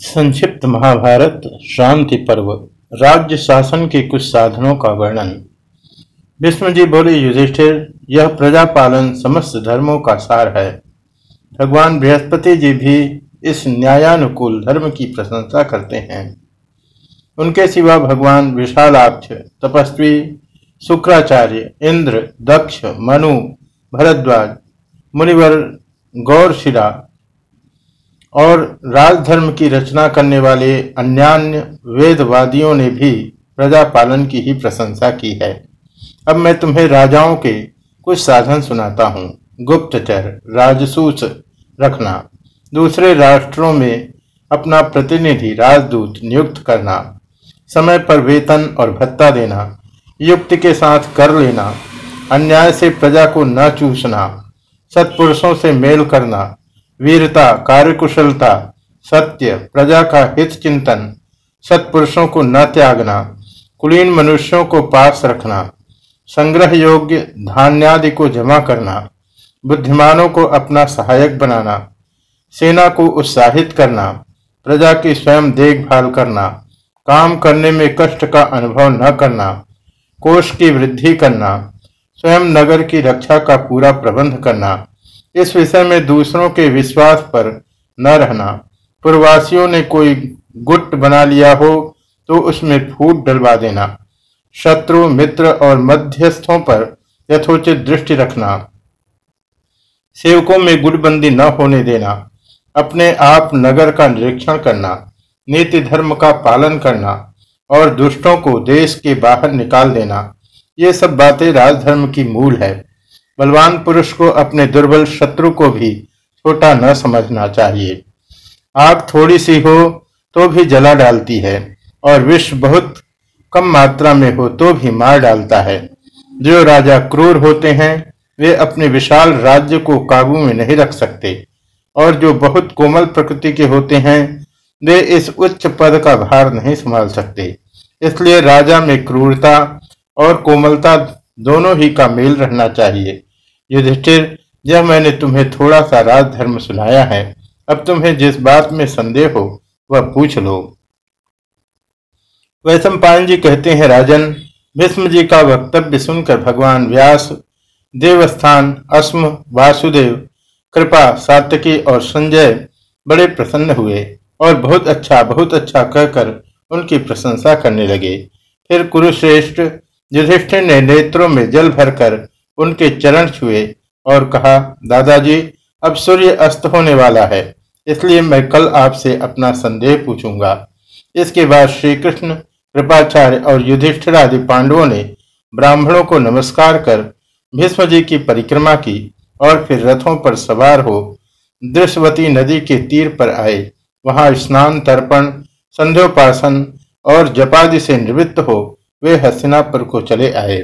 संक्षिप्त महाभारत, शांति पर्व, राज्य शासन के कुछ साधनों का वर्णन। विष्णुजी बोले, युधिष्ठिर, यह प्रजा पालन समस्त धर्मों का सार है। भगवान बृहस्पति जी भी इस न्यायानुकूल धर्म की प्रशंसा करते हैं। उनके सिवा भगवान विशालाक्ष, तपस्वी, शुक्राचार्य, इंद्र, दक्ष, मनु, भरद्वाज, मुनिवर, गौरशिला और राजधर्म की रचना करने वाले अन्यान्य वेदवादियों ने भी प्रजा पालन की ही प्रशंसा की है। अब मैं तुम्हें राजाओं के कुछ साधन सुनाता हूँ। गुप्तचर, राजसूच रखना, दूसरे राष्ट्रों में अपना प्रतिनिधि, राजदूत नियुक्त करना, समय पर वेतन और भत्ता देना, युक्ति के साथ कर लेना, अन्याय से प्रजा को न चूसना, सत्पुरुषों से मेल करना वीरता, कार्यकुशलता, सत्य, प्रजा का हित चिंतन, सत्पुरुषों को न त्यागना, कुलीन मनुष्यों को पास रखना, संग्रह योग्य धान्यादि को जमा करना, बुद्धिमानों को अपना सहायक बनाना, सेना को उत्साहित करना, प्रजा की स्वयं देखभाल करना, काम करने में कष्ट का अनुभव न करना, कोष की वृद्धि करना, स्वयं नगर की रक्षा का पूरा प्रबंध करना इस विषय में दूसरों के विश्वास पर न रहना। पूर्वासियों ने कोई गुट बना लिया हो तो उसमें फूट डलवा देना। शत्रु, मित्र और मध्यस्थों पर यथोचित दृष्टि रखना। सेवकों में गुटबंदी न होने देना। अपने आप नगर का निरीक्षण करना। नीति धर्म का पालन करना। और दुष्टों को देश के बाहर निकाल देना। ये सब बातें राजधर्म की मूल है। बलवान पुरुष को अपने दुर्बल शत्रु को भी छोटा न समझना चाहिए। आग थोड़ी सी हो तो भी जला डालती है, और विष बहुत कम मात्रा में हो तो भी मार डालता है। जो राजा क्रूर होते हैं, वे अपने विशाल राज्य को काबू में नहीं रख सकते, और जो बहुत कोमल प्रकृति के होते हैं, वे इस उच्च पद का भार नहीं संभाल सकते। इसलिए राजा में क्रूरता और कोमलता दोनों ही का मेल रहना चाहिए। युधिष्ठिर यह मैंने तुम्हें थोड़ा सा राजधर्म सुनाया है, अब तुम्हें जिस बात में संदेह हो, वह पूछ लो। वैश्व जी कहते हैं, राजन, भीष्म जी का वक्तव्य सुनकर भगवान व्यास, देवस्थान, अस्म, वासुदेव, कृपा सातकी और संजय बड़े प्रसन्न हुए और बहुत अच्छा बहुत अच्छा कहकर उनकी प्रशंसा करने लगे। फिर कुरुश्रेष्ठ, युधिष्ठिर ने नेत्रों में जल भरकर उनके चरण छुए और कहा, दादाजी, अब सूर्य अस्त होने वाला है, इसलिए मैं कल आपसे अपना संदेह पूछूँगा। इसके बाद श्री कृष्ण कृपाचार्य और युधिष्ठिर आदि पांडवों ने ब्राह्मणों को नमस्कार कर भीष्म जी की परिक्रमा की और फिर रथों पर सवार हो दृश्यवती नदी के तीर पर आए। वहाँ स्नान, तर्पण, संध्योपासन और जपादि से निवृत्त हो वे हस्तिनापुर को चले आए।